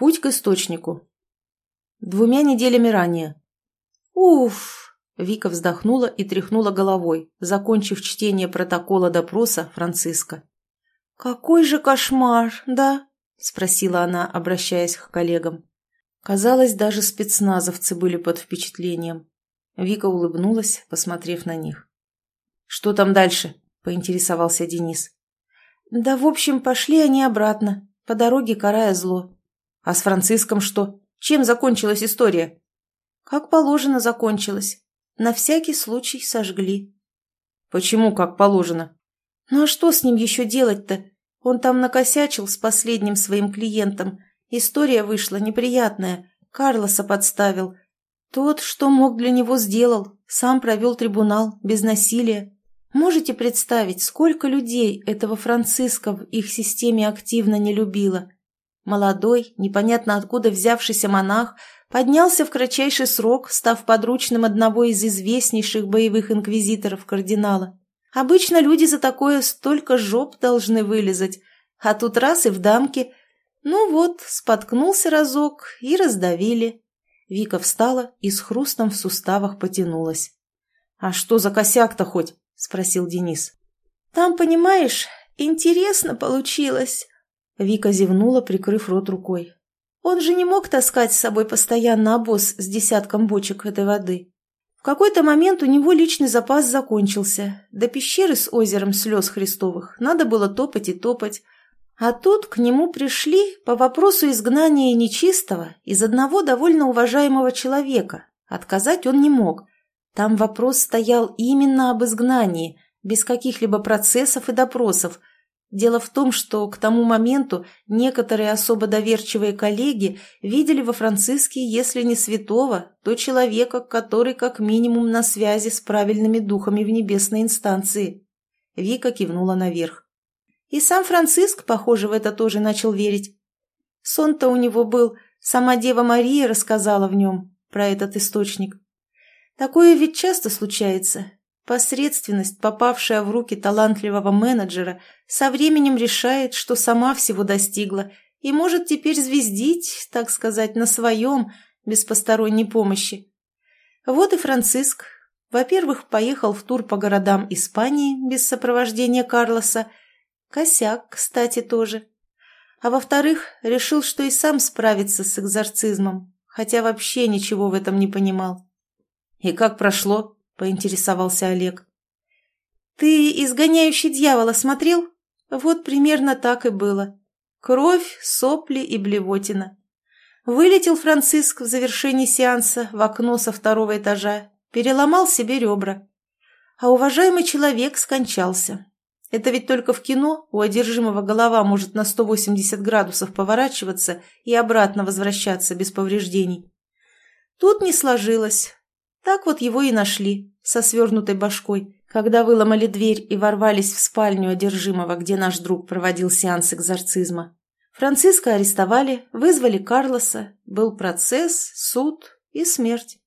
Путь к источнику. Двумя неделями ранее. Уф! Вика вздохнула и тряхнула головой, закончив чтение протокола допроса Франциска. «Какой же кошмар, да?» – спросила она, обращаясь к коллегам. Казалось, даже спецназовцы были под впечатлением. Вика улыбнулась, посмотрев на них. «Что там дальше?» – поинтересовался Денис. «Да, в общем, пошли они обратно, по дороге карая зло». «А с Франциском что? Чем закончилась история?» «Как положено закончилась. На всякий случай сожгли». «Почему как положено?» «Ну а что с ним еще делать-то? Он там накосячил с последним своим клиентом. История вышла неприятная. Карлоса подставил. Тот, что мог для него, сделал. Сам провел трибунал, без насилия. Можете представить, сколько людей этого Франциска в их системе активно не любило? Молодой, непонятно откуда взявшийся монах поднялся в кратчайший срок, став подручным одного из известнейших боевых инквизиторов кардинала. Обычно люди за такое столько жоп должны вылезать, а тут раз и в дамке. Ну вот, споткнулся разок и раздавили. Вика встала и с хрустом в суставах потянулась. «А что за косяк-то хоть?» – спросил Денис. «Там, понимаешь, интересно получилось». Вика зевнула, прикрыв рот рукой. «Он же не мог таскать с собой постоянно обоз с десятком бочек этой воды. В какой-то момент у него личный запас закончился. До пещеры с озером слез Христовых надо было топать и топать. А тут к нему пришли по вопросу изгнания нечистого из одного довольно уважаемого человека. Отказать он не мог. Там вопрос стоял именно об изгнании, без каких-либо процессов и допросов, Дело в том, что к тому моменту некоторые особо доверчивые коллеги видели во Франциске, если не святого, то человека, который как минимум на связи с правильными духами в небесной инстанции. Вика кивнула наверх. И сам Франциск, похоже, в это тоже начал верить. Сон-то у него был, сама Дева Мария рассказала в нем про этот источник. Такое ведь часто случается, Посредственность, попавшая в руки талантливого менеджера, со временем решает, что сама всего достигла и может теперь звездить, так сказать, на своем, без посторонней помощи. Вот и Франциск. Во-первых, поехал в тур по городам Испании без сопровождения Карлоса. Косяк, кстати, тоже. А во-вторых, решил, что и сам справится с экзорцизмом, хотя вообще ничего в этом не понимал. «И как прошло?» Поинтересовался Олег. «Ты «Изгоняющий дьявола» смотрел? Вот примерно так и было. Кровь, сопли и блевотина. Вылетел Франциск в завершении сеанса в окно со второго этажа, переломал себе ребра. А уважаемый человек скончался. Это ведь только в кино у одержимого голова может на 180 градусов поворачиваться и обратно возвращаться без повреждений. Тут не сложилось. Так вот его и нашли, со свернутой башкой, когда выломали дверь и ворвались в спальню одержимого, где наш друг проводил сеанс экзорцизма. Франциска арестовали, вызвали Карлоса, был процесс, суд и смерть.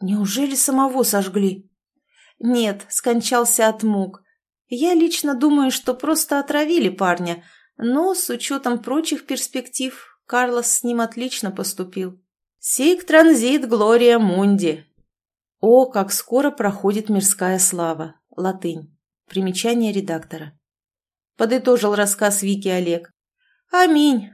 Неужели самого сожгли? Нет, скончался от мук. Я лично думаю, что просто отравили парня, но с учетом прочих перспектив Карлос с ним отлично поступил. «Сик транзит Глория Мунди», о, как скоро проходит мирская слава. Латынь. Примечание редактора. Подытожил рассказ Вики Олег. Аминь.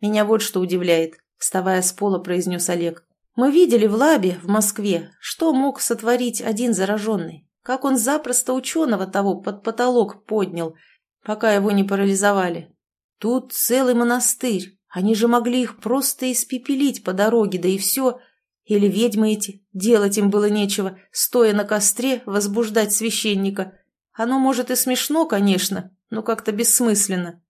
Меня вот что удивляет, вставая с пола, произнес Олег. Мы видели в лабе в Москве, что мог сотворить один зараженный. Как он запросто ученого того под потолок поднял, пока его не парализовали. Тут целый монастырь. Они же могли их просто испепелить по дороге, да и все. Или ведьмы эти, делать им было нечего, стоя на костре, возбуждать священника. Оно, может, и смешно, конечно, но как-то бессмысленно.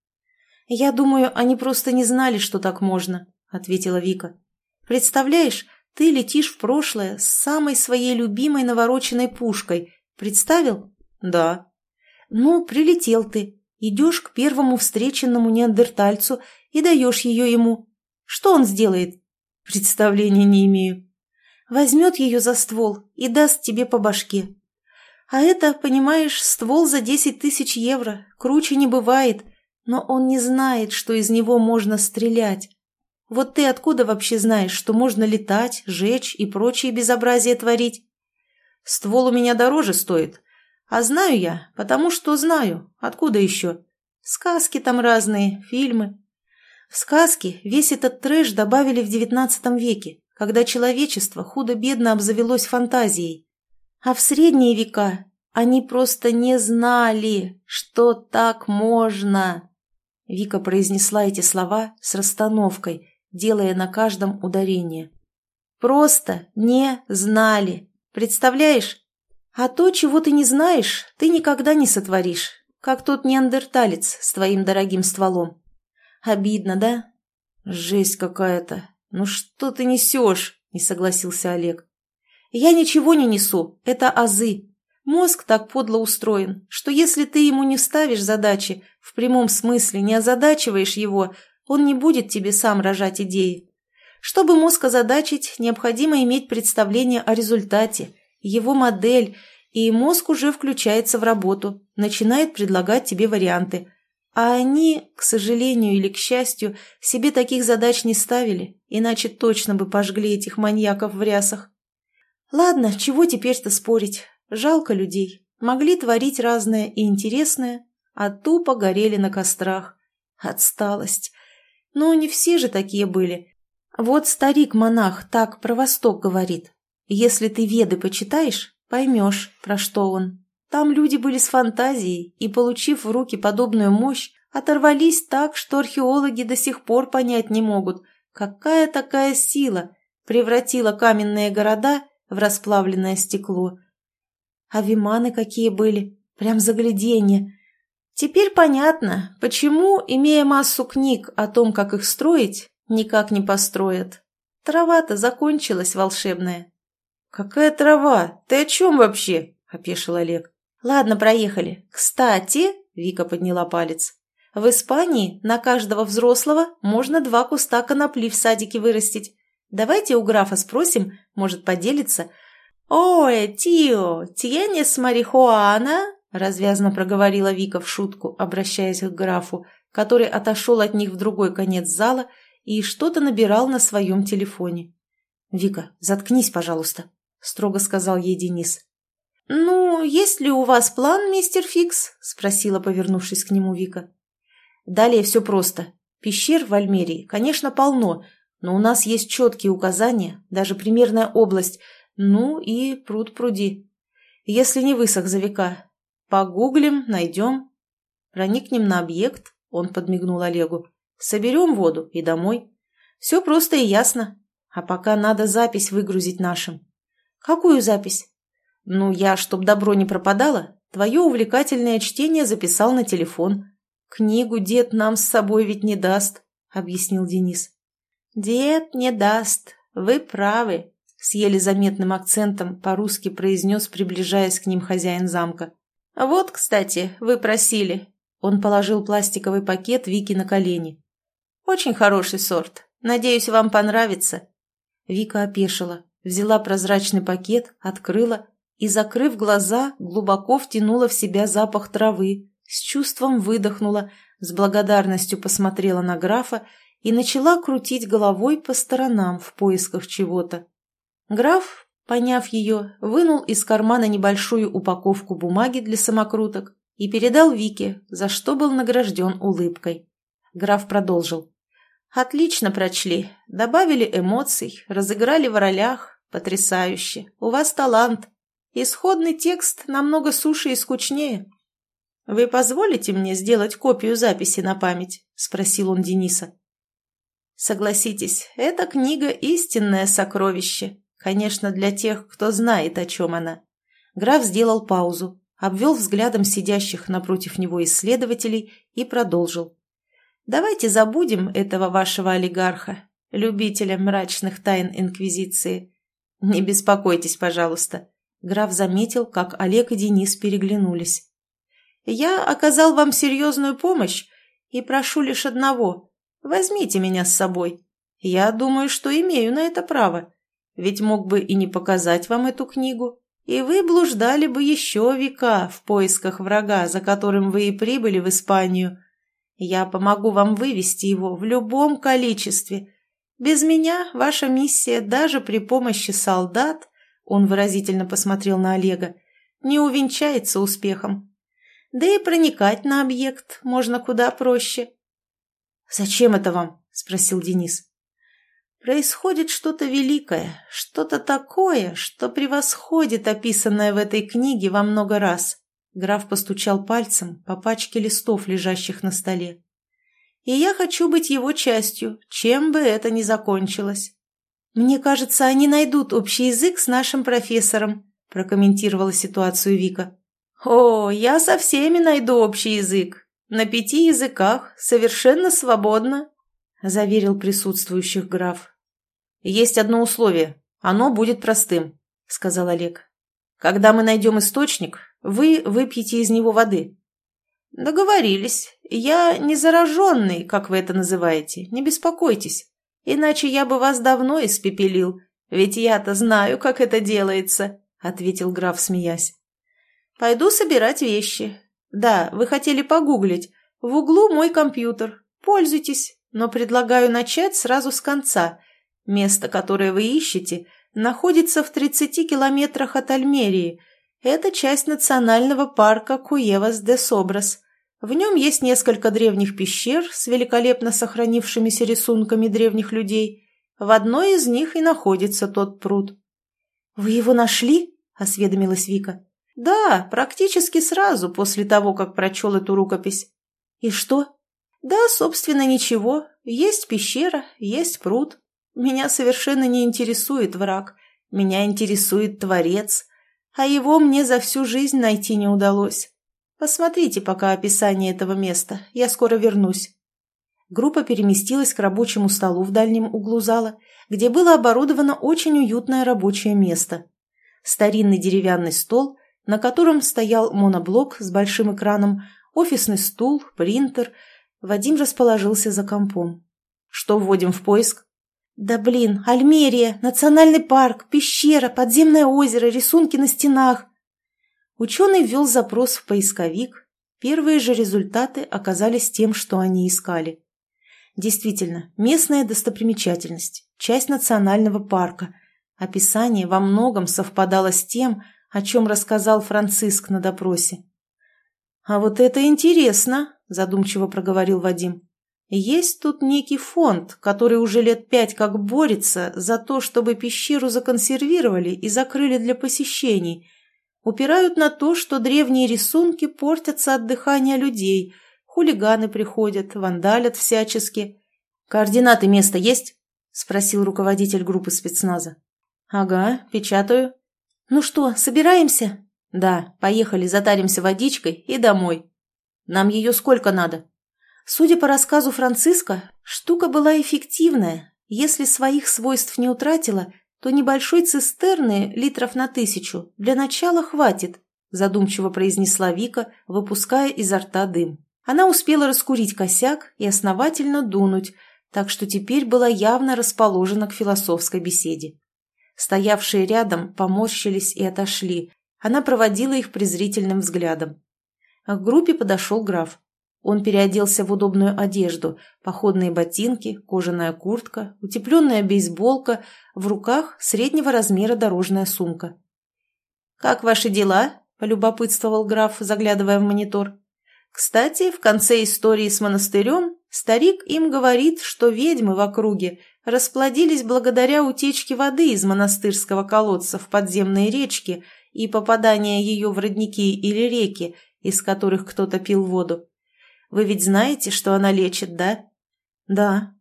«Я думаю, они просто не знали, что так можно», — ответила Вика. «Представляешь, ты летишь в прошлое с самой своей любимой навороченной пушкой. Представил?» «Да». «Ну, прилетел ты, идешь к первому встреченному неандертальцу и даешь ее ему. Что он сделает?» Представления не имею. Возьмет ее за ствол и даст тебе по башке. А это, понимаешь, ствол за десять тысяч евро. Круче не бывает. Но он не знает, что из него можно стрелять. Вот ты откуда вообще знаешь, что можно летать, жечь и прочие безобразия творить? Ствол у меня дороже стоит. А знаю я, потому что знаю. Откуда еще? Сказки там разные, фильмы. В сказки весь этот трэш добавили в девятнадцатом веке, когда человечество худо-бедно обзавелось фантазией. А в средние века они просто не знали, что так можно. Вика произнесла эти слова с расстановкой, делая на каждом ударение. Просто не знали. Представляешь? А то, чего ты не знаешь, ты никогда не сотворишь, как тот неандерталец с твоим дорогим стволом. Обидно, да? Жесть какая-то. Ну что ты несешь? Не согласился Олег. Я ничего не несу, это азы. Мозг так подло устроен, что если ты ему не ставишь задачи, в прямом смысле не озадачиваешь его, он не будет тебе сам рожать идеи. Чтобы мозг озадачить, необходимо иметь представление о результате, его модель, и мозг уже включается в работу, начинает предлагать тебе варианты. А они, к сожалению или к счастью, себе таких задач не ставили, иначе точно бы пожгли этих маньяков в рясах. Ладно, чего теперь-то спорить? Жалко людей. Могли творить разное и интересное, а тупо горели на кострах. Отсталость. Но не все же такие были. Вот старик-монах так про Восток говорит. Если ты Веды почитаешь, поймешь, про что он. Там люди были с фантазией и, получив в руки подобную мощь, оторвались так, что археологи до сих пор понять не могут, какая такая сила превратила каменные города в расплавленное стекло. А виманы какие были, прям загляденье. Теперь понятно, почему, имея массу книг о том, как их строить, никак не построят. Трава-то закончилась волшебная. «Какая трава? Ты о чем вообще?» – опешил Олег. «Ладно, проехали. Кстати...» – Вика подняла палец. «В Испании на каждого взрослого можно два куста конопли в садике вырастить. Давайте у графа спросим, может, поделиться. «Ой, тио, тienes марихуана?» – развязно проговорила Вика в шутку, обращаясь к графу, который отошел от них в другой конец зала и что-то набирал на своем телефоне. «Вика, заткнись, пожалуйста», — строго сказал ей Денис. «Ну, есть ли у вас план, мистер Фикс?» — спросила, повернувшись к нему Вика. «Далее все просто. Пещер в Альмерии, конечно, полно, но у нас есть четкие указания, даже примерная область, ну и пруд пруди. Если не высох за века. Погуглим, найдем. Проникнем на объект, он подмигнул Олегу. Соберем воду и домой. Все просто и ясно. А пока надо запись выгрузить нашим. «Какую запись?» «Ну, я, чтоб добро не пропадало, твое увлекательное чтение записал на телефон. Книгу дед нам с собой ведь не даст», — объяснил Денис. «Дед не даст, вы правы», — с еле заметным акцентом по-русски произнес, приближаясь к ним хозяин замка. «Вот, кстати, вы просили». Он положил пластиковый пакет Вики на колени. «Очень хороший сорт. Надеюсь, вам понравится». Вика опешила взяла прозрачный пакет, открыла и, закрыв глаза, глубоко втянула в себя запах травы, с чувством выдохнула, с благодарностью посмотрела на графа и начала крутить головой по сторонам в поисках чего-то. Граф, поняв ее, вынул из кармана небольшую упаковку бумаги для самокруток и передал Вике, за что был награжден улыбкой. Граф продолжил. «Отлично прочли. Добавили эмоций, разыграли в ролях, Потрясающе. У вас талант. Исходный текст намного суше и скучнее. Вы позволите мне сделать копию записи на память? Спросил он Дениса. Согласитесь, эта книга истинное сокровище. Конечно, для тех, кто знает, о чем она. Граф сделал паузу, обвел взглядом сидящих напротив него исследователей и продолжил. «Давайте забудем этого вашего олигарха, любителя мрачных тайн Инквизиции. «Не беспокойтесь, пожалуйста». Граф заметил, как Олег и Денис переглянулись. «Я оказал вам серьезную помощь и прошу лишь одного. Возьмите меня с собой. Я думаю, что имею на это право. Ведь мог бы и не показать вам эту книгу, и вы блуждали бы еще века в поисках врага, за которым вы и прибыли в Испанию. Я помогу вам вывести его в любом количестве, Без меня ваша миссия даже при помощи солдат, он выразительно посмотрел на Олега, не увенчается успехом. Да и проникать на объект можно куда проще. «Зачем это вам?» – спросил Денис. Происходит что-то великое, что-то такое, что превосходит описанное в этой книге во много раз. Граф постучал пальцем по пачке листов, лежащих на столе. И я хочу быть его частью, чем бы это ни закончилось. Мне кажется, они найдут общий язык с нашим профессором, прокомментировала ситуацию Вика. О, я со всеми найду общий язык. На пяти языках, совершенно свободно, заверил присутствующих граф. «Есть одно условие. Оно будет простым», — сказал Олег. «Когда мы найдем источник, вы выпьете из него воды». «Договорились. Я не зараженный, как вы это называете. Не беспокойтесь. Иначе я бы вас давно испепелил. Ведь я-то знаю, как это делается», — ответил граф, смеясь. «Пойду собирать вещи. Да, вы хотели погуглить. В углу мой компьютер. Пользуйтесь, но предлагаю начать сразу с конца — Место, которое вы ищете, находится в 30 километрах от Альмерии. Это часть национального парка Куевас-де-Собрас. В нем есть несколько древних пещер с великолепно сохранившимися рисунками древних людей. В одной из них и находится тот пруд. «Вы его нашли?» – осведомилась Вика. «Да, практически сразу после того, как прочел эту рукопись». «И что?» «Да, собственно, ничего. Есть пещера, есть пруд. Меня совершенно не интересует враг, меня интересует Творец, а его мне за всю жизнь найти не удалось. Посмотрите пока описание этого места, я скоро вернусь». Группа переместилась к рабочему столу в дальнем углу зала, где было оборудовано очень уютное рабочее место. Старинный деревянный стол, на котором стоял моноблок с большим экраном, офисный стул, принтер. Вадим расположился за компом. «Что вводим в поиск?» Да блин, Альмерия, национальный парк, пещера, подземное озеро, рисунки на стенах. Ученый ввел запрос в поисковик. Первые же результаты оказались тем, что они искали. Действительно, местная достопримечательность, часть национального парка. Описание во многом совпадало с тем, о чем рассказал Франциск на допросе. «А вот это интересно», – задумчиво проговорил Вадим. Есть тут некий фонд, который уже лет пять как борется за то, чтобы пещеру законсервировали и закрыли для посещений. Упирают на то, что древние рисунки портятся от дыхания людей, хулиганы приходят, вандалят всячески. «Координаты места есть?» – спросил руководитель группы спецназа. «Ага, печатаю». «Ну что, собираемся?» «Да, поехали, затаримся водичкой и домой». «Нам ее сколько надо?» Судя по рассказу Франциска, штука была эффективная. Если своих свойств не утратила, то небольшой цистерны литров на тысячу для начала хватит, задумчиво произнесла Вика, выпуская изо рта дым. Она успела раскурить косяк и основательно дунуть, так что теперь была явно расположена к философской беседе. Стоявшие рядом поморщились и отошли. Она проводила их презрительным взглядом. К группе подошел граф. Он переоделся в удобную одежду, походные ботинки, кожаная куртка, утепленная бейсболка, в руках среднего размера дорожная сумка. «Как ваши дела?» – полюбопытствовал граф, заглядывая в монитор. «Кстати, в конце истории с монастырем старик им говорит, что ведьмы в округе расплодились благодаря утечке воды из монастырского колодца в подземные речки и попадания ее в родники или реки, из которых кто-то пил воду. Вы ведь знаете, что она лечит, да? Да.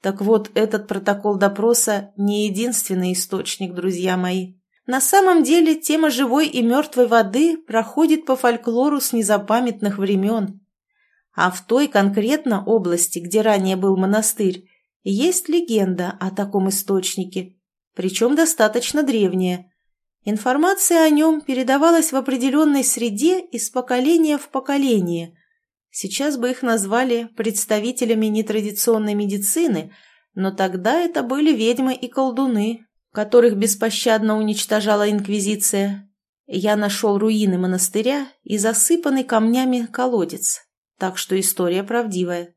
Так вот, этот протокол допроса не единственный источник, друзья мои. На самом деле, тема живой и мертвой воды проходит по фольклору с незапамятных времен. А в той конкретно области, где ранее был монастырь, есть легенда о таком источнике, причем достаточно древняя. Информация о нем передавалась в определенной среде из поколения в поколение – Сейчас бы их назвали представителями нетрадиционной медицины, но тогда это были ведьмы и колдуны, которых беспощадно уничтожала Инквизиция. Я нашел руины монастыря и засыпанный камнями колодец, так что история правдивая.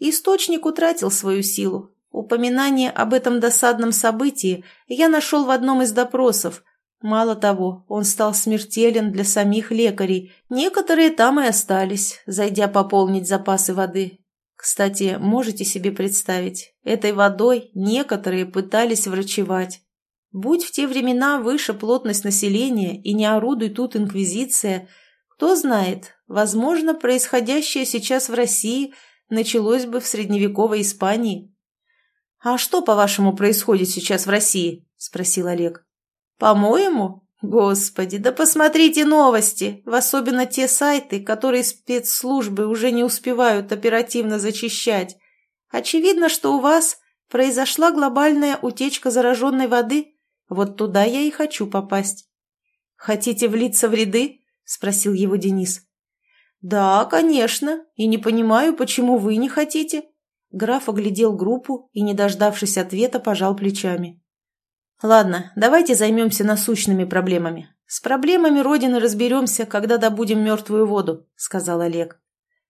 Источник утратил свою силу, Упоминание об этом досадном событии я нашел в одном из допросов. Мало того, он стал смертелен для самих лекарей. Некоторые там и остались, зайдя пополнить запасы воды. Кстати, можете себе представить, этой водой некоторые пытались врачевать. Будь в те времена выше плотность населения и не орудуй тут инквизиция, кто знает, возможно, происходящее сейчас в России началось бы в средневековой Испании. «А что, по-вашему, происходит сейчас в России?» – спросил Олег. «По-моему? Господи, да посмотрите новости, в особенно те сайты, которые спецслужбы уже не успевают оперативно зачищать. Очевидно, что у вас произошла глобальная утечка зараженной воды. Вот туда я и хочу попасть». «Хотите влиться в ряды?» – спросил его Денис. «Да, конечно, и не понимаю, почему вы не хотите». Граф оглядел группу и, не дождавшись ответа, пожал плечами. «Ладно, давайте займемся насущными проблемами. С проблемами Родины разберемся, когда добудем мертвую воду», — сказал Олег.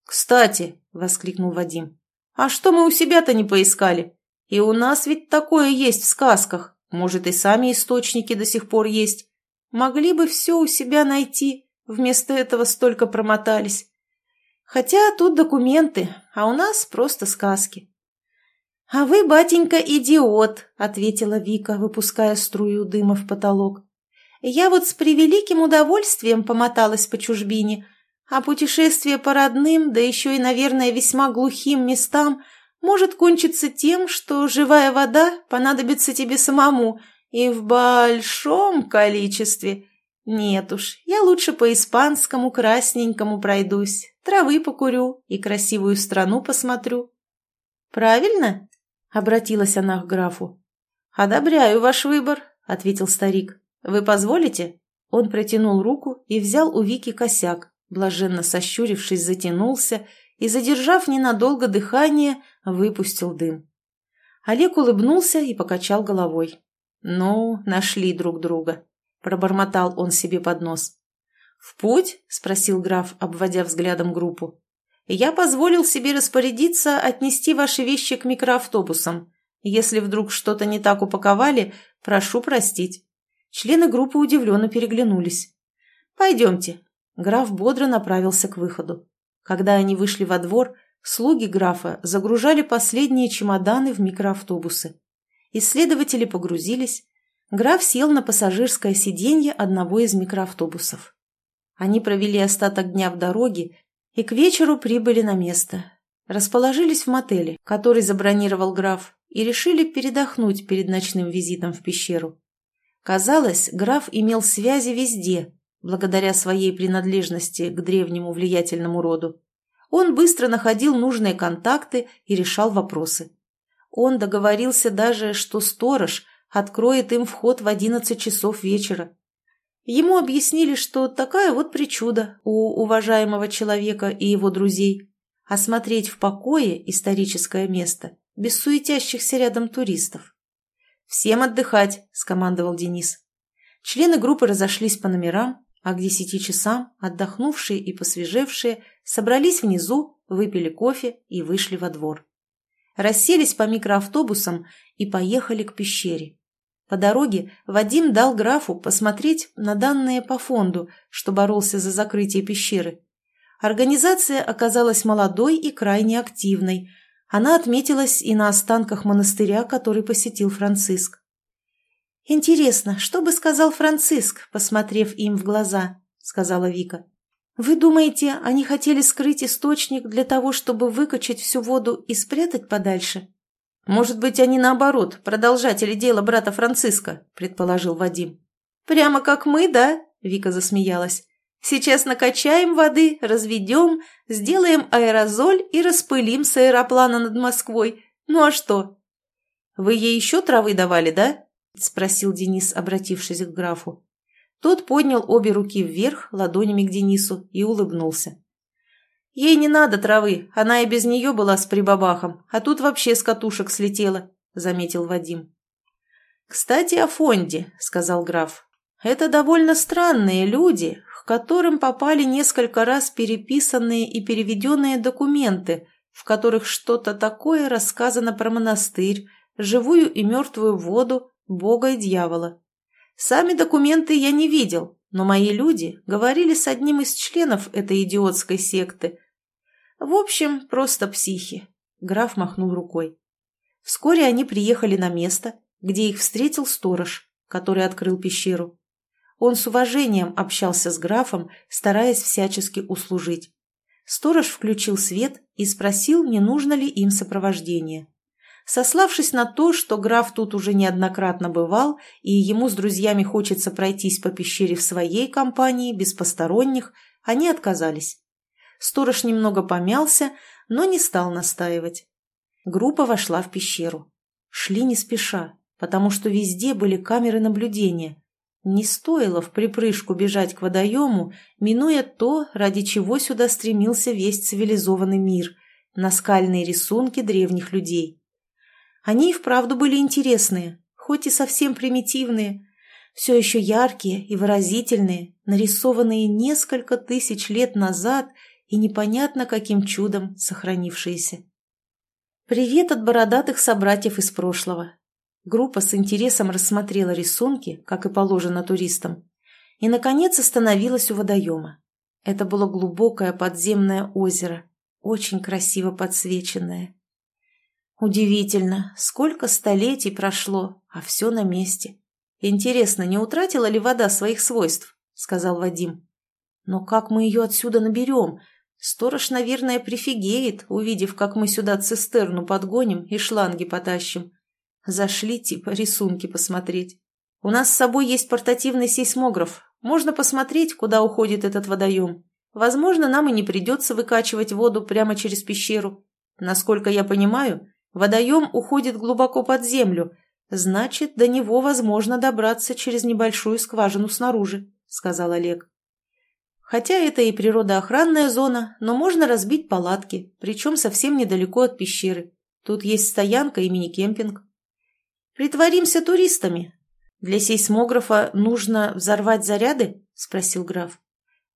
«Кстати», — воскликнул Вадим, — «а что мы у себя-то не поискали? И у нас ведь такое есть в сказках. Может, и сами источники до сих пор есть. Могли бы все у себя найти, вместо этого столько промотались. Хотя тут документы, а у нас просто сказки. «А вы, батенька, идиот», — ответила Вика, выпуская струю дыма в потолок. «Я вот с превеликим удовольствием помоталась по чужбине, а путешествие по родным, да еще и, наверное, весьма глухим местам, может кончиться тем, что живая вода понадобится тебе самому и в большом количестве. Нет уж, я лучше по испанскому красненькому пройдусь, травы покурю и красивую страну посмотрю. Правильно? Обратилась она к графу. Одобряю ваш выбор, ответил старик. Вы позволите? Он протянул руку и взял у Вики косяк, блаженно сощурившись, затянулся и, задержав ненадолго дыхание, выпустил дым. Олег улыбнулся и покачал головой. Ну, нашли друг друга. Пробормотал он себе под нос. «В путь?» – спросил граф, обводя взглядом группу. «Я позволил себе распорядиться отнести ваши вещи к микроавтобусам. Если вдруг что-то не так упаковали, прошу простить». Члены группы удивленно переглянулись. «Пойдемте». Граф бодро направился к выходу. Когда они вышли во двор, слуги графа загружали последние чемоданы в микроавтобусы. Исследователи погрузились, Граф сел на пассажирское сиденье одного из микроавтобусов. Они провели остаток дня в дороге и к вечеру прибыли на место. Расположились в мотеле, который забронировал граф, и решили передохнуть перед ночным визитом в пещеру. Казалось, граф имел связи везде, благодаря своей принадлежности к древнему влиятельному роду. Он быстро находил нужные контакты и решал вопросы. Он договорился даже, что сторож откроет им вход в одиннадцать часов вечера. Ему объяснили, что такая вот причуда у уважаемого человека и его друзей – осмотреть в покое историческое место без суетящихся рядом туристов. «Всем отдыхать!» – скомандовал Денис. Члены группы разошлись по номерам, а к десяти часам отдохнувшие и посвежевшие собрались внизу, выпили кофе и вышли во двор. Расселись по микроавтобусам и поехали к пещере. По дороге Вадим дал графу посмотреть на данные по фонду, что боролся за закрытие пещеры. Организация оказалась молодой и крайне активной. Она отметилась и на останках монастыря, который посетил Франциск. «Интересно, что бы сказал Франциск, посмотрев им в глаза?» — сказала Вика. «Вы думаете, они хотели скрыть источник для того, чтобы выкачать всю воду и спрятать подальше?» «Может быть, они наоборот, продолжатели дела брата Франциска», – предположил Вадим. «Прямо как мы, да?» – Вика засмеялась. «Сейчас накачаем воды, разведем, сделаем аэрозоль и распылим с аэроплана над Москвой. Ну а что?» «Вы ей еще травы давали, да?» – спросил Денис, обратившись к графу. Тот поднял обе руки вверх ладонями к Денису и улыбнулся. Ей не надо травы, она и без нее была с прибабахом, а тут вообще с катушек слетела», — заметил Вадим. «Кстати, о фонде», — сказал граф. «Это довольно странные люди, к которым попали несколько раз переписанные и переведенные документы, в которых что-то такое рассказано про монастырь, живую и мертвую воду, бога и дьявола. Сами документы я не видел, но мои люди говорили с одним из членов этой идиотской секты. В общем, просто психи. Граф махнул рукой. Вскоре они приехали на место, где их встретил сторож, который открыл пещеру. Он с уважением общался с графом, стараясь всячески услужить. Сторож включил свет и спросил, не нужно ли им сопровождение. Сославшись на то, что граф тут уже неоднократно бывал, и ему с друзьями хочется пройтись по пещере в своей компании, без посторонних, они отказались. Сторож немного помялся, но не стал настаивать. Группа вошла в пещеру. Шли не спеша, потому что везде были камеры наблюдения. Не стоило в припрыжку бежать к водоему, минуя то, ради чего сюда стремился весь цивилизованный мир – наскальные рисунки древних людей. Они и вправду были интересные, хоть и совсем примитивные, все еще яркие и выразительные, нарисованные несколько тысяч лет назад и непонятно каким чудом сохранившиеся. Привет от бородатых собратьев из прошлого. Группа с интересом рассмотрела рисунки, как и положено туристам, и, наконец, остановилась у водоема. Это было глубокое подземное озеро, очень красиво подсвеченное. Удивительно, сколько столетий прошло, а все на месте. Интересно, не утратила ли вода своих свойств? Сказал Вадим. Но как мы ее отсюда наберем? Сторож, наверное, прифигеет, увидев, как мы сюда цистерну подгоним и шланги потащим. Зашли, типа, рисунки посмотреть. У нас с собой есть портативный сейсмограф. Можно посмотреть, куда уходит этот водоем. Возможно, нам и не придется выкачивать воду прямо через пещеру. Насколько я понимаю, водоем уходит глубоко под землю. Значит, до него возможно добраться через небольшую скважину снаружи, сказал Олег. Хотя это и природоохранная зона, но можно разбить палатки, причем совсем недалеко от пещеры. Тут есть стоянка и мини-кемпинг. Притворимся туристами. Для сейсмографа нужно взорвать заряды? Спросил граф.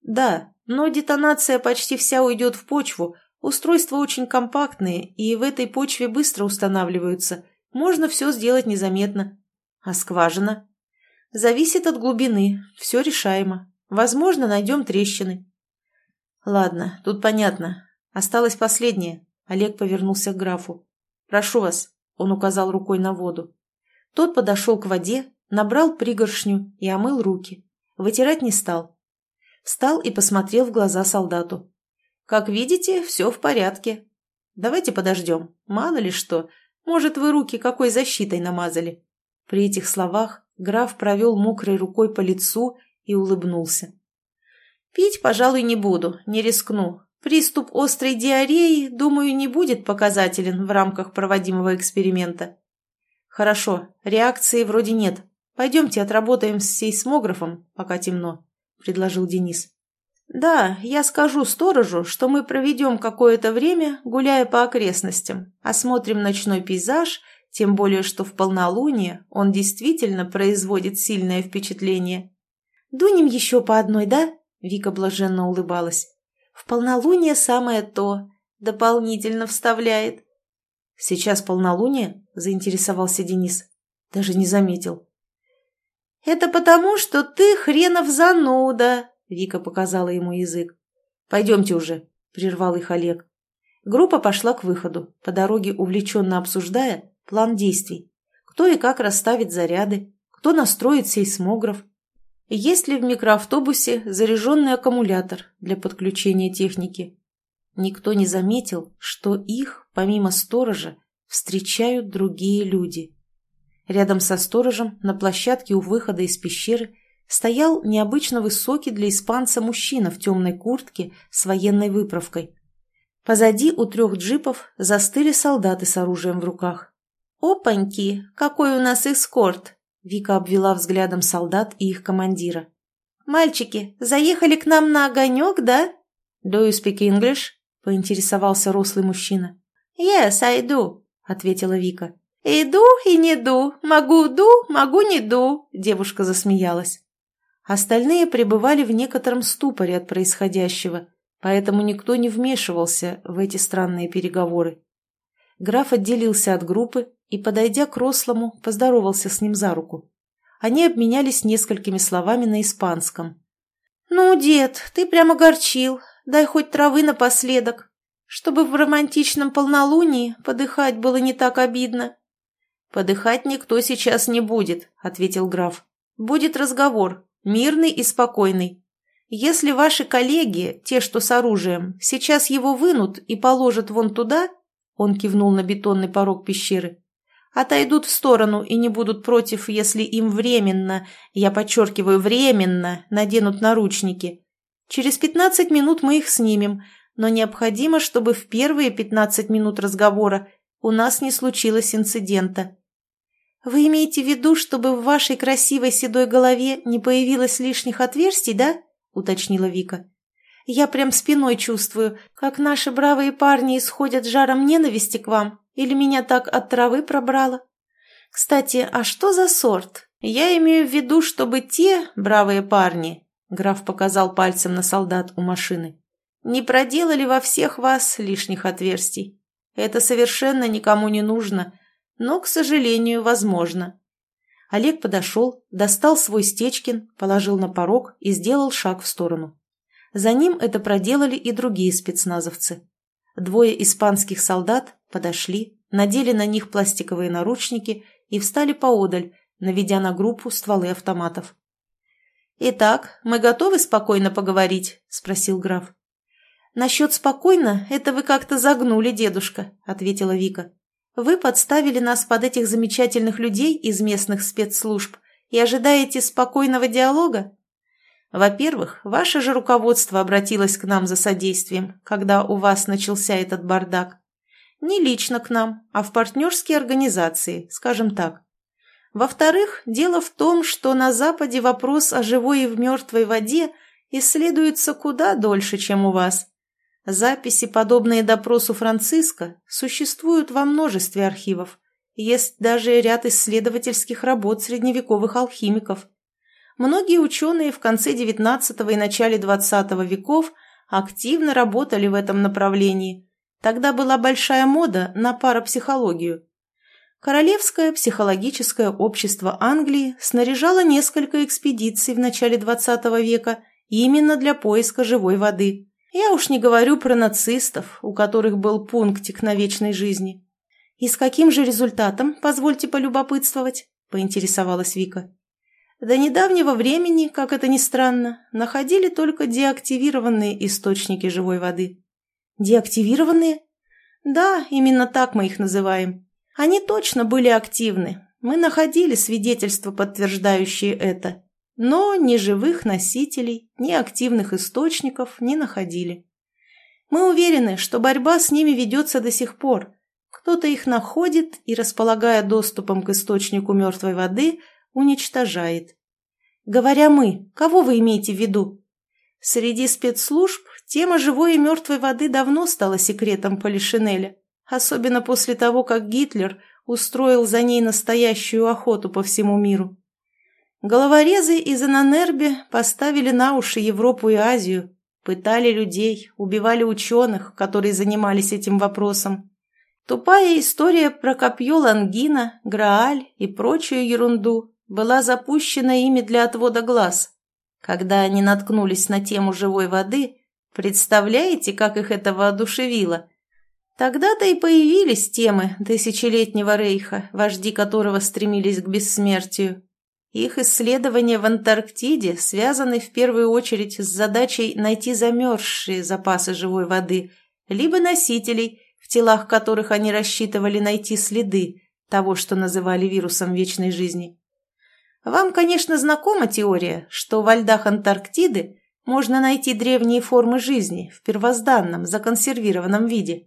Да, но детонация почти вся уйдет в почву. Устройства очень компактные и в этой почве быстро устанавливаются. Можно все сделать незаметно. А скважина? Зависит от глубины. Все решаемо. Возможно, найдем трещины. Ладно, тут понятно. Осталось последнее. Олег повернулся к графу. Прошу вас. Он указал рукой на воду. Тот подошел к воде, набрал пригоршню и омыл руки. Вытирать не стал. Встал и посмотрел в глаза солдату. «Как видите, все в порядке. Давайте подождем. Мало ли что. Может, вы руки какой защитой намазали». При этих словах граф провел мокрой рукой по лицу и улыбнулся. «Пить, пожалуй, не буду, не рискну. Приступ острой диареи, думаю, не будет показателен в рамках проводимого эксперимента». «Хорошо, реакции вроде нет. Пойдемте отработаем с сейсмографом, пока темно», — предложил Денис. «Да, я скажу сторожу, что мы проведем какое-то время, гуляя по окрестностям, осмотрим ночной пейзаж, тем более что в полнолуние он действительно производит сильное впечатление». «Дунем еще по одной, да?» — Вика блаженно улыбалась. «В полнолуние самое то. Дополнительно вставляет». «Сейчас полнолуние?» — заинтересовался Денис. Даже не заметил. «Это потому, что ты хренов зануда!» — Вика показала ему язык. «Пойдемте уже», — прервал их Олег. Группа пошла к выходу, по дороге увлеченно обсуждая план действий. Кто и как расставит заряды, кто настроит сейсмограф, есть ли в микроавтобусе заряженный аккумулятор для подключения техники. Никто не заметил, что их, помимо сторожа, встречают другие люди. Рядом со сторожем на площадке у выхода из пещеры стоял необычно высокий для испанца мужчина в темной куртке с военной выправкой. Позади у трех джипов застыли солдаты с оружием в руках. «Опаньки! Какой у нас эскорт!» Вика обвела взглядом солдат и их командира. «Мальчики, заехали к нам на огонек, да?» «Do you speak English?» – поинтересовался рослый мужчина. «Yes, I do», – ответила Вика. «Иду и не ду, могу ду, могу не ду», – девушка засмеялась. Остальные пребывали в некотором ступоре от происходящего, поэтому никто не вмешивался в эти странные переговоры. Граф отделился от группы и, подойдя к Рослому, поздоровался с ним за руку. Они обменялись несколькими словами на испанском. «Ну, дед, ты прямо горчил. Дай хоть травы напоследок, чтобы в романтичном полнолунии подыхать было не так обидно». «Подыхать никто сейчас не будет», — ответил граф. «Будет разговор, мирный и спокойный. Если ваши коллеги, те, что с оружием, сейчас его вынут и положат вон туда, он кивнул на бетонный порог пещеры, отойдут в сторону и не будут против, если им временно, я подчеркиваю, временно, наденут наручники. Через пятнадцать минут мы их снимем, но необходимо, чтобы в первые пятнадцать минут разговора у нас не случилось инцидента. Вы имеете в виду, чтобы в вашей красивой седой голове не появилось лишних отверстий, да? — уточнила Вика. «Я прям спиной чувствую, как наши бравые парни исходят жаром ненависти к вам, или меня так от травы пробрало. Кстати, а что за сорт? Я имею в виду, чтобы те бравые парни, — граф показал пальцем на солдат у машины, — не проделали во всех вас лишних отверстий. Это совершенно никому не нужно, но, к сожалению, возможно. Олег подошел, достал свой Стечкин, положил на порог и сделал шаг в сторону. За ним это проделали и другие спецназовцы. Двое испанских солдат подошли, надели на них пластиковые наручники и встали поодаль, наведя на группу стволы автоматов. «Итак, мы готовы спокойно поговорить?» – спросил граф. «Насчет спокойно это вы как-то загнули, дедушка», – ответила Вика. Вы подставили нас под этих замечательных людей из местных спецслужб и ожидаете спокойного диалога? Во-первых, ваше же руководство обратилось к нам за содействием, когда у вас начался этот бардак. Не лично к нам, а в партнерские организации, скажем так. Во-вторых, дело в том, что на Западе вопрос о живой и в мертвой воде исследуется куда дольше, чем у вас. Записи, подобные допросу Франциска, существуют во множестве архивов. Есть даже ряд исследовательских работ средневековых алхимиков. Многие ученые в конце XIX и начале XX веков активно работали в этом направлении. Тогда была большая мода на парапсихологию. Королевское психологическое общество Англии снаряжало несколько экспедиций в начале XX века именно для поиска живой воды. Я уж не говорю про нацистов, у которых был пунктик на вечной жизни. И с каким же результатом, позвольте полюбопытствовать, поинтересовалась Вика. До недавнего времени, как это ни странно, находили только деактивированные источники живой воды. Деактивированные? Да, именно так мы их называем. Они точно были активны. Мы находили свидетельства, подтверждающие это но ни живых носителей, ни активных источников не находили. Мы уверены, что борьба с ними ведется до сих пор. Кто-то их находит и, располагая доступом к источнику мертвой воды, уничтожает. Говоря «мы», кого вы имеете в виду? Среди спецслужб тема живой и мертвой воды давно стала секретом Полишинеля, особенно после того, как Гитлер устроил за ней настоящую охоту по всему миру. Головорезы из Ананербе поставили на уши Европу и Азию, пытали людей, убивали ученых, которые занимались этим вопросом. Тупая история про копье Лангина, Грааль и прочую ерунду была запущена ими для отвода глаз. Когда они наткнулись на тему живой воды, представляете, как их это воодушевило? Тогда-то и появились темы тысячелетнего рейха, вожди которого стремились к бессмертию. Их исследования в Антарктиде связаны в первую очередь с задачей найти замерзшие запасы живой воды, либо носителей, в телах которых они рассчитывали найти следы того, что называли вирусом вечной жизни. Вам, конечно, знакома теория, что во льдах Антарктиды можно найти древние формы жизни в первозданном, законсервированном виде.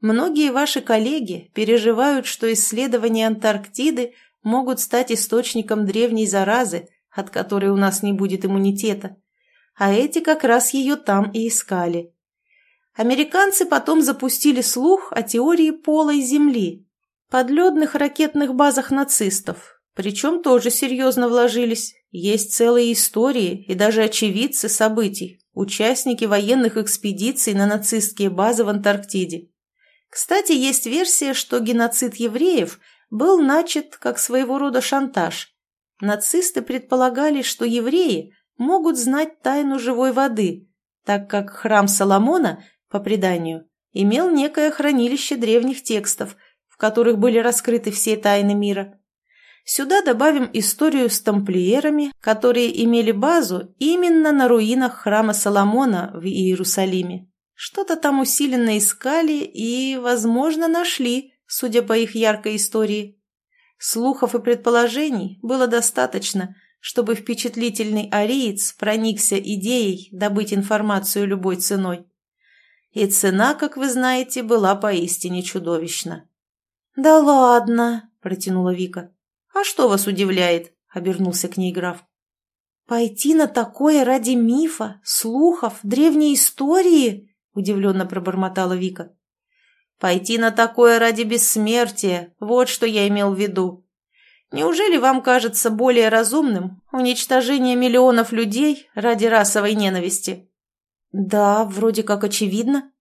Многие ваши коллеги переживают, что исследования Антарктиды – могут стать источником древней заразы, от которой у нас не будет иммунитета. А эти как раз ее там и искали. Американцы потом запустили слух о теории полой Земли, подледных ракетных базах нацистов, причем тоже серьезно вложились. Есть целые истории и даже очевидцы событий, участники военных экспедиций на нацистские базы в Антарктиде. Кстати, есть версия, что геноцид евреев был начат как своего рода шантаж. Нацисты предполагали, что евреи могут знать тайну живой воды, так как храм Соломона, по преданию, имел некое хранилище древних текстов, в которых были раскрыты все тайны мира. Сюда добавим историю с тамплиерами, которые имели базу именно на руинах храма Соломона в Иерусалиме. Что-то там усиленно искали и, возможно, нашли, судя по их яркой истории. Слухов и предположений было достаточно, чтобы впечатлительный ариец проникся идеей добыть информацию любой ценой. И цена, как вы знаете, была поистине чудовищна. «Да ладно!» – протянула Вика. «А что вас удивляет?» – обернулся к ней граф. «Пойти на такое ради мифа, слухов, древней истории?» удивленно пробормотала Вика. «Пойти на такое ради бессмертия, вот что я имел в виду. Неужели вам кажется более разумным уничтожение миллионов людей ради расовой ненависти?» «Да, вроде как очевидно».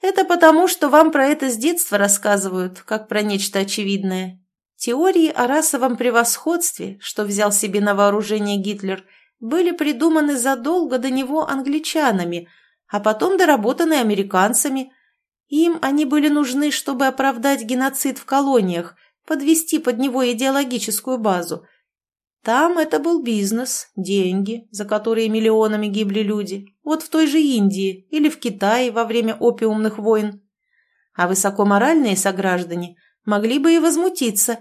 «Это потому, что вам про это с детства рассказывают, как про нечто очевидное. Теории о расовом превосходстве, что взял себе на вооружение Гитлер, были придуманы задолго до него англичанами – а потом доработаны американцами. Им они были нужны, чтобы оправдать геноцид в колониях, подвести под него идеологическую базу. Там это был бизнес, деньги, за которые миллионами гибли люди, вот в той же Индии или в Китае во время опиумных войн. А высокоморальные сограждане могли бы и возмутиться,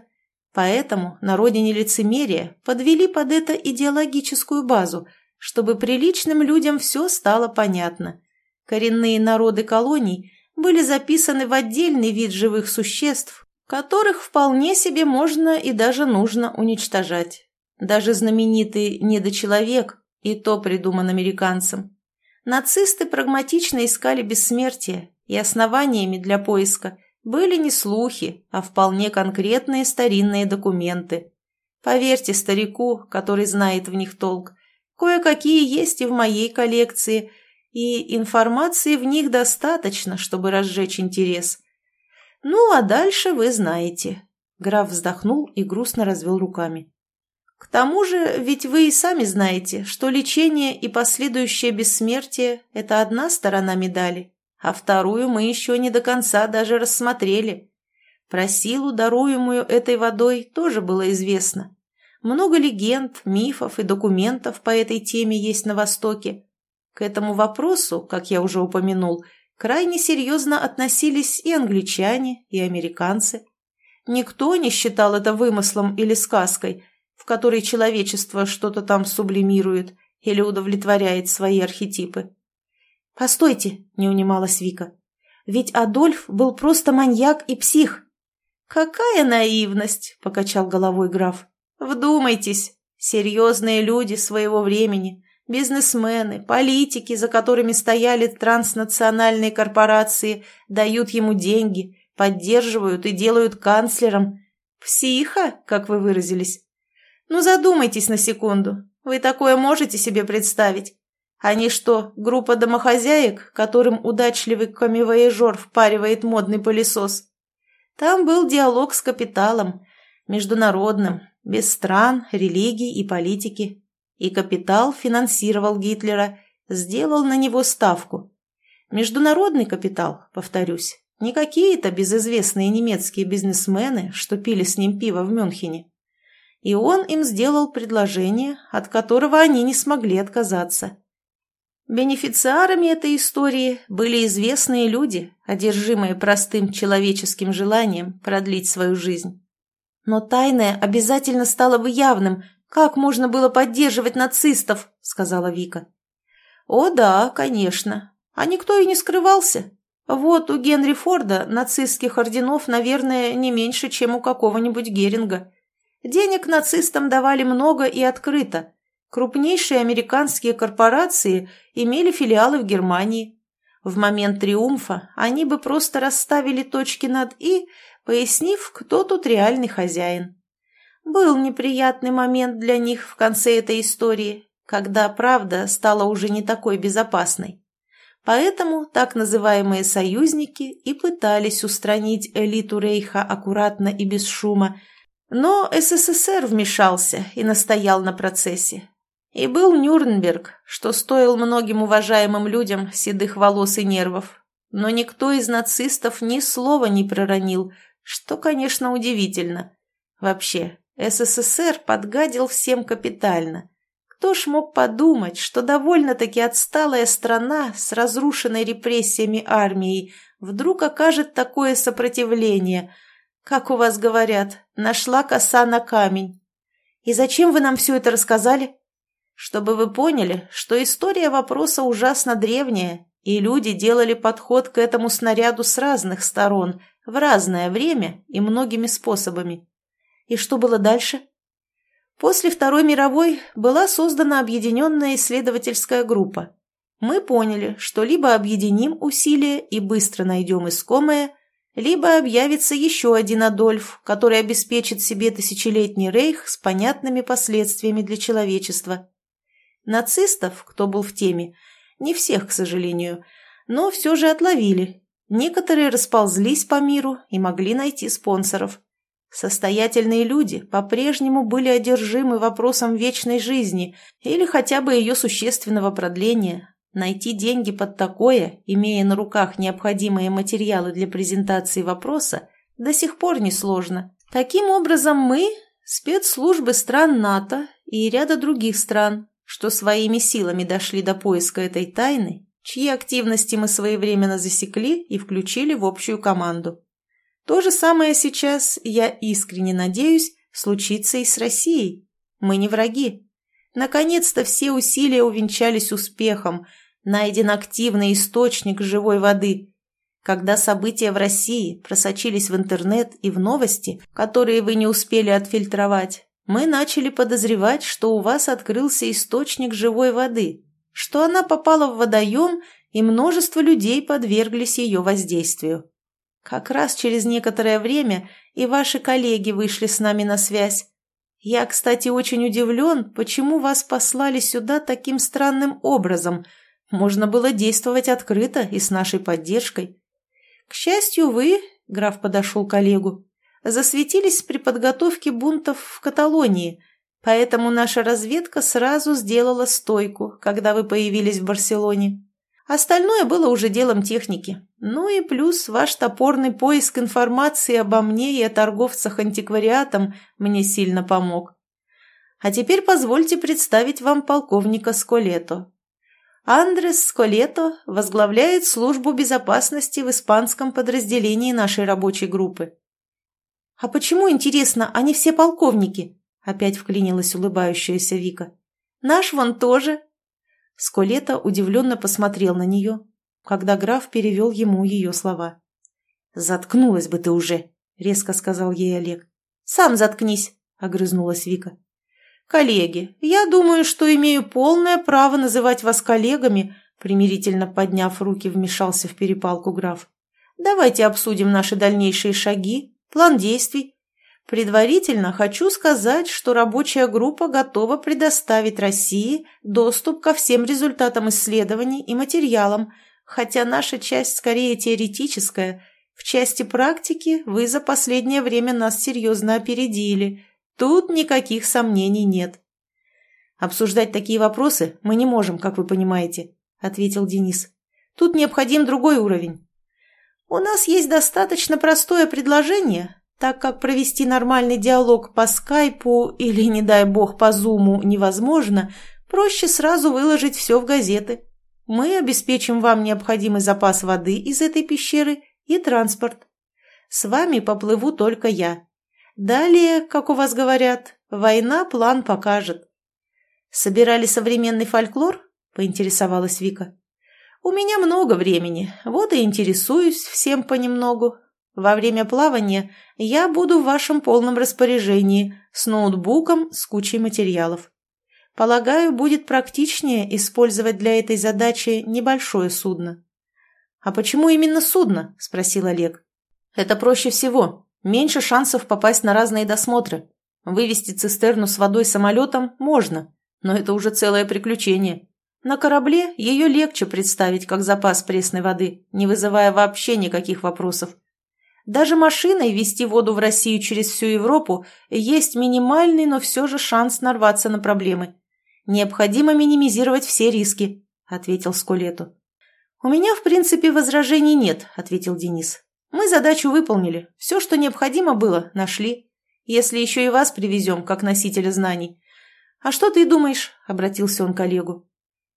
поэтому на родине лицемерия подвели под это идеологическую базу – чтобы приличным людям все стало понятно. Коренные народы колоний были записаны в отдельный вид живых существ, которых вполне себе можно и даже нужно уничтожать. Даже знаменитый недочеловек и то придуман американцем. Нацисты прагматично искали бессмертие, и основаниями для поиска были не слухи, а вполне конкретные старинные документы. Поверьте старику, который знает в них толк, Кое-какие есть и в моей коллекции, и информации в них достаточно, чтобы разжечь интерес. Ну, а дальше вы знаете. Граф вздохнул и грустно развел руками. К тому же, ведь вы и сами знаете, что лечение и последующее бессмертие – это одна сторона медали, а вторую мы еще не до конца даже рассмотрели. Про силу, даруемую этой водой, тоже было известно. Много легенд, мифов и документов по этой теме есть на Востоке. К этому вопросу, как я уже упомянул, крайне серьезно относились и англичане, и американцы. Никто не считал это вымыслом или сказкой, в которой человечество что-то там сублимирует или удовлетворяет свои архетипы. «Постойте», — не унималась Вика, — «ведь Адольф был просто маньяк и псих». «Какая наивность!» — покачал головой граф. Вдумайтесь, серьезные люди своего времени, бизнесмены, политики, за которыми стояли транснациональные корпорации, дают ему деньги, поддерживают и делают канцлером. Психа, как вы выразились. Ну задумайтесь на секунду, вы такое можете себе представить? Они что, группа домохозяек, которым удачливый камевояжер впаривает модный пылесос? Там был диалог с капиталом, международным, без стран, религий и политики. И капитал финансировал Гитлера, сделал на него ставку. Международный капитал, повторюсь, не какие-то безызвестные немецкие бизнесмены, что пили с ним пиво в Мюнхене. И он им сделал предложение, от которого они не смогли отказаться. Бенефициарами этой истории были известные люди, одержимые простым человеческим желанием продлить свою жизнь. «Но тайное обязательно стало бы явным. Как можно было поддерживать нацистов?» — сказала Вика. «О да, конечно. А никто и не скрывался. Вот у Генри Форда нацистских орденов, наверное, не меньше, чем у какого-нибудь Геринга. Денег нацистам давали много и открыто. Крупнейшие американские корпорации имели филиалы в Германии. В момент триумфа они бы просто расставили точки над «и» пояснив, кто тут реальный хозяин. Был неприятный момент для них в конце этой истории, когда правда стала уже не такой безопасной. Поэтому так называемые союзники и пытались устранить элиту Рейха аккуратно и без шума, но СССР вмешался и настоял на процессе. И был Нюрнберг, что стоил многим уважаемым людям седых волос и нервов. Но никто из нацистов ни слова не проронил, что, конечно, удивительно. Вообще, СССР подгадил всем капитально. Кто ж мог подумать, что довольно-таки отсталая страна с разрушенной репрессиями армией вдруг окажет такое сопротивление? Как у вас говорят, нашла коса на камень. И зачем вы нам все это рассказали? Чтобы вы поняли, что история вопроса ужасно древняя, и люди делали подход к этому снаряду с разных сторон, в разное время и многими способами. И что было дальше? После Второй мировой была создана объединенная исследовательская группа. Мы поняли, что либо объединим усилия и быстро найдем искомое, либо объявится еще один Адольф, который обеспечит себе тысячелетний рейх с понятными последствиями для человечества. Нацистов, кто был в теме, не всех, к сожалению, но все же отловили. Некоторые расползлись по миру и могли найти спонсоров. Состоятельные люди по-прежнему были одержимы вопросом вечной жизни или хотя бы ее существенного продления. Найти деньги под такое, имея на руках необходимые материалы для презентации вопроса, до сих пор несложно. Таким образом, мы, спецслужбы стран НАТО и ряда других стран, что своими силами дошли до поиска этой тайны, чьи активности мы своевременно засекли и включили в общую команду. То же самое сейчас, я искренне надеюсь, случится и с Россией. Мы не враги. Наконец-то все усилия увенчались успехом, найден активный источник живой воды. Когда события в России просочились в интернет и в новости, которые вы не успели отфильтровать, мы начали подозревать, что у вас открылся источник живой воды, что она попала в водоем, и множество людей подверглись ее воздействию. Как раз через некоторое время и ваши коллеги вышли с нами на связь. Я, кстати, очень удивлен, почему вас послали сюда таким странным образом. Можно было действовать открыто и с нашей поддержкой. К счастью, вы, — граф подошел к коллегу, засветились при подготовке бунтов в Каталонии, поэтому наша разведка сразу сделала стойку, когда вы появились в Барселоне. Остальное было уже делом техники. Ну и плюс ваш топорный поиск информации обо мне и о торговцах антиквариатом мне сильно помог. А теперь позвольте представить вам полковника Сколето. Андрес Сколето возглавляет службу безопасности в испанском подразделении нашей рабочей группы. «А почему, интересно, они все полковники?» Опять вклинилась улыбающаяся Вика. «Наш вон тоже». Сколета удивленно посмотрел на нее, когда граф перевел ему ее слова. «Заткнулась бы ты уже», — резко сказал ей Олег. «Сам заткнись», — огрызнулась Вика. «Коллеги, я думаю, что имею полное право называть вас коллегами», примирительно подняв руки, вмешался в перепалку граф. «Давайте обсудим наши дальнейшие шаги План действий. Предварительно хочу сказать, что рабочая группа готова предоставить России доступ ко всем результатам исследований и материалам, хотя наша часть скорее теоретическая. В части практики вы за последнее время нас серьезно опередили. Тут никаких сомнений нет. «Обсуждать такие вопросы мы не можем, как вы понимаете», — ответил Денис. «Тут необходим другой уровень. У нас есть достаточно простое предложение, так как провести нормальный диалог по скайпу или, не дай бог, по зуму невозможно, проще сразу выложить все в газеты. Мы обеспечим вам необходимый запас воды из этой пещеры и транспорт. С вами поплыву только я. Далее, как у вас говорят, война план покажет. Собирали современный фольклор? Поинтересовалась Вика. У меня много времени, вот и интересуюсь всем понемногу. Во время плавания я буду в вашем полном распоряжении, с ноутбуком, с кучей материалов. Полагаю, будет практичнее использовать для этой задачи небольшое судно. «А почему именно судно?» – спросил Олег. «Это проще всего. Меньше шансов попасть на разные досмотры. Вывести цистерну с водой самолетом можно, но это уже целое приключение. На корабле ее легче представить как запас пресной воды, не вызывая вообще никаких вопросов. Даже машиной вести воду в Россию через всю Европу есть минимальный, но все же шанс нарваться на проблемы. Необходимо минимизировать все риски, ответил Сколету. У меня, в принципе, возражений нет, ответил Денис. Мы задачу выполнили. Все, что необходимо было, нашли. Если еще и вас привезем, как носителя знаний. А что ты думаешь? Обратился он к коллегу.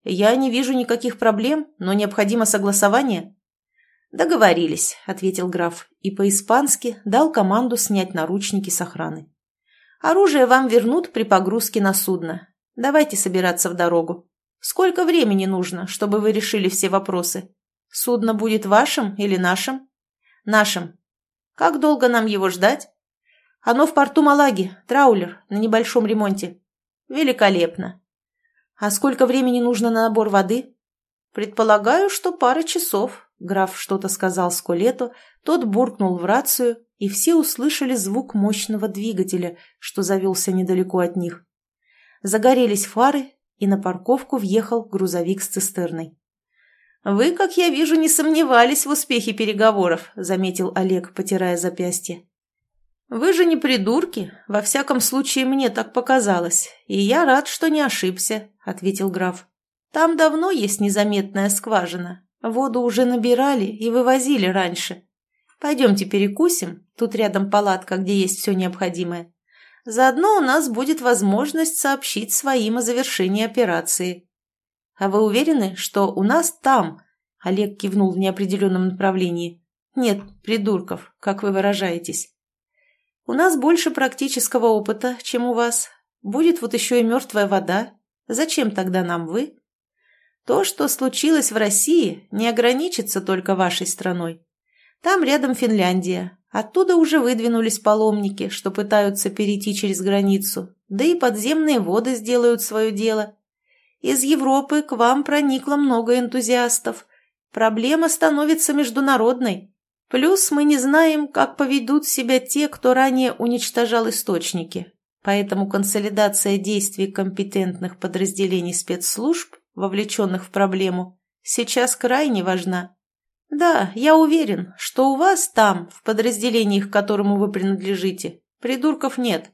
Я не вижу никаких проблем, но необходимо согласование. Договорились, ответил граф и по-испански дал команду снять наручники с охраны. Оружие вам вернут при погрузке на судно. Давайте собираться в дорогу. Сколько времени нужно, чтобы вы решили все вопросы? Судно будет вашим или нашим? Нашим. Как долго нам его ждать? Оно в порту Малаги, траулер, на небольшом ремонте. Великолепно. А сколько времени нужно на набор воды? Предполагаю, что пара часов. Граф что-то сказал Сколету, тот буркнул в рацию, и все услышали звук мощного двигателя, что завелся недалеко от них. Загорелись фары, и на парковку въехал грузовик с цистерной. «Вы, как я вижу, не сомневались в успехе переговоров», — заметил Олег, потирая запястье. «Вы же не придурки, во всяком случае мне так показалось, и я рад, что не ошибся», — ответил граф. «Там давно есть незаметная скважина, воду уже набирали и вывозили раньше. Пойдемте перекусим, тут рядом палатка, где есть все необходимое. Заодно у нас будет возможность сообщить своим о завершении операции». «А вы уверены, что у нас там?» Олег кивнул в неопределенном направлении. «Нет, придурков, как вы выражаетесь. У нас больше практического опыта, чем у вас. Будет вот еще и мертвая вода. Зачем тогда нам вы? То, что случилось в России, не ограничится только вашей страной. Там рядом Финляндия. Оттуда уже выдвинулись паломники, что пытаются перейти через границу. Да и подземные воды сделают свое дело. Из Европы к вам проникло много энтузиастов. Проблема становится международной. Плюс мы не знаем, как поведут себя те, кто ранее уничтожал источники. Поэтому консолидация действий компетентных подразделений спецслужб, вовлеченных в проблему, сейчас крайне важна. Да, я уверен, что у вас там, в подразделении, к которому вы принадлежите, придурков нет.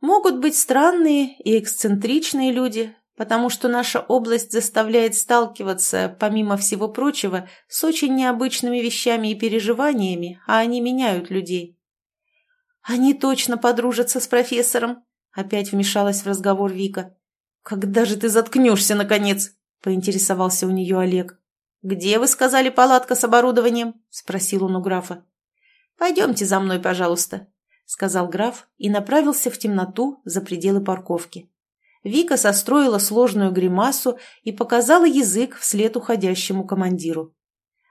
Могут быть странные и эксцентричные люди, потому что наша область заставляет сталкиваться, помимо всего прочего, с очень необычными вещами и переживаниями, а они меняют людей. «Они точно подружатся с профессором», — опять вмешалась в разговор Вика. «Когда же ты заткнешься, наконец?» — поинтересовался у нее Олег. «Где, вы сказали, палатка с оборудованием?» — спросил он у графа. «Пойдемте за мной, пожалуйста», — сказал граф и направился в темноту за пределы парковки. Вика состроила сложную гримасу и показала язык вслед уходящему командиру.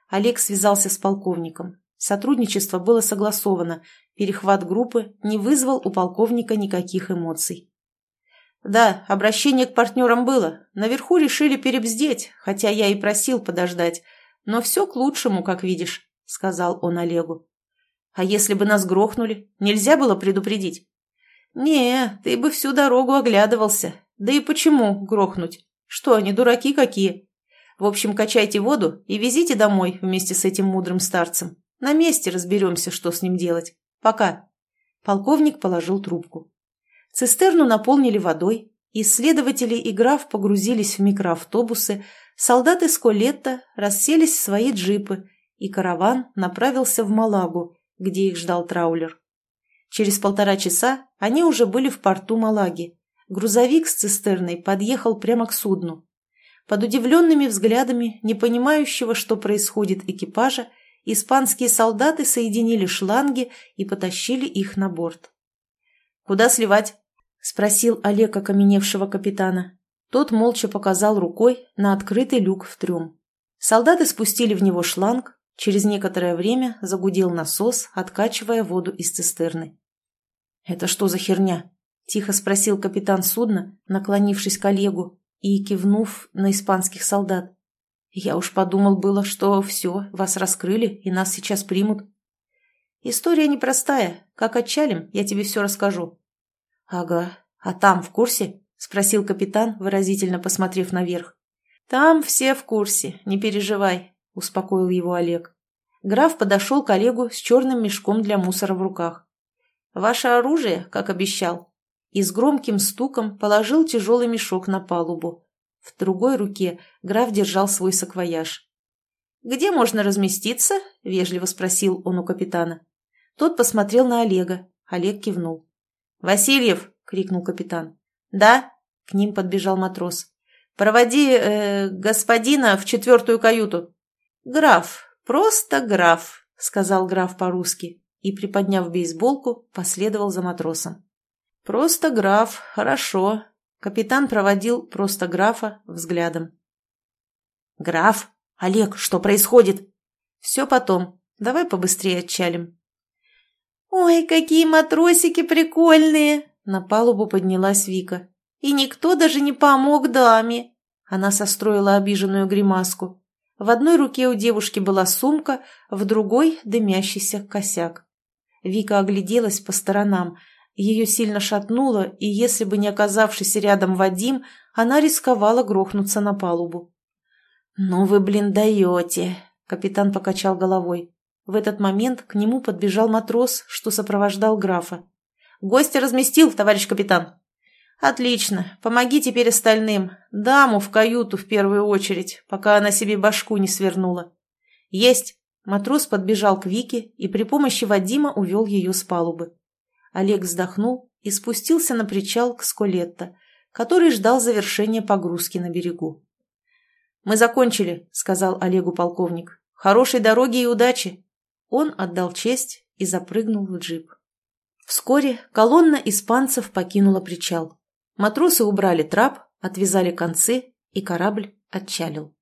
Олег связался с полковником. Сотрудничество было согласовано, перехват группы не вызвал у полковника никаких эмоций. «Да, обращение к партнерам было. Наверху решили перебздеть, хотя я и просил подождать. Но все к лучшему, как видишь», — сказал он Олегу. «А если бы нас грохнули, нельзя было предупредить?» «Не, ты бы всю дорогу оглядывался, да и почему грохнуть? Что, они дураки какие? В общем, качайте воду и везите домой вместе с этим мудрым старцем. На месте разберемся, что с ним делать. Пока. Полковник положил трубку. Цистерну наполнили водой, исследователи и граф погрузились в микроавтобусы, солдаты с Колетта расселись в свои джипы, и караван направился в Малагу, где их ждал траулер. Через полтора часа они уже были в порту Малаги, Грузовик с цистерной подъехал прямо к судну. Под удивленными взглядами, не понимающего, что происходит экипажа, испанские солдаты соединили шланги и потащили их на борт. «Куда сливать?» – спросил Олег окаменевшего капитана. Тот молча показал рукой на открытый люк в трюм. Солдаты спустили в него шланг, через некоторое время загудел насос, откачивая воду из цистерны. «Это что за херня?» — тихо спросил капитан судна, наклонившись к Олегу и кивнув на испанских солдат. «Я уж подумал было, что все, вас раскрыли и нас сейчас примут». «История непростая. Как отчалим, я тебе все расскажу». «Ага. А там в курсе?» — спросил капитан, выразительно посмотрев наверх. «Там все в курсе, не переживай», — успокоил его Олег. Граф подошел к Олегу с черным мешком для мусора в руках. «Ваше оружие, как обещал». И с громким стуком положил тяжелый мешок на палубу. В другой руке граф держал свой саквояж. «Где можно разместиться?» — вежливо спросил он у капитана. Тот посмотрел на Олега. Олег кивнул. «Васильев!» — крикнул капитан. «Да?» — к ним подбежал матрос. «Проводи э, господина в четвертую каюту». «Граф, просто граф», — сказал граф по-русски и, приподняв бейсболку, последовал за матросом. «Просто граф, хорошо». Капитан проводил просто графа взглядом. «Граф? Олег, что происходит?» «Все потом. Давай побыстрее отчалим». «Ой, какие матросики прикольные!» На палубу поднялась Вика. «И никто даже не помог даме!» Она состроила обиженную гримаску. В одной руке у девушки была сумка, в другой – дымящийся косяк. Вика огляделась по сторонам. Ее сильно шатнуло, и если бы не оказавшийся рядом Вадим, она рисковала грохнуться на палубу. «Ну вы, блин, даете!» – капитан покачал головой. В этот момент к нему подбежал матрос, что сопровождал графа. «Гостя разместил, товарищ капитан». «Отлично. Помоги теперь остальным. Даму в каюту в первую очередь, пока она себе башку не свернула». «Есть». Матрос подбежал к Вике и при помощи Вадима увел ее с палубы. Олег вздохнул и спустился на причал к Сколетто, который ждал завершения погрузки на берегу. «Мы закончили», — сказал Олегу полковник. «Хорошей дороги и удачи!» Он отдал честь и запрыгнул в джип. Вскоре колонна испанцев покинула причал. Матросы убрали трап, отвязали концы, и корабль отчалил.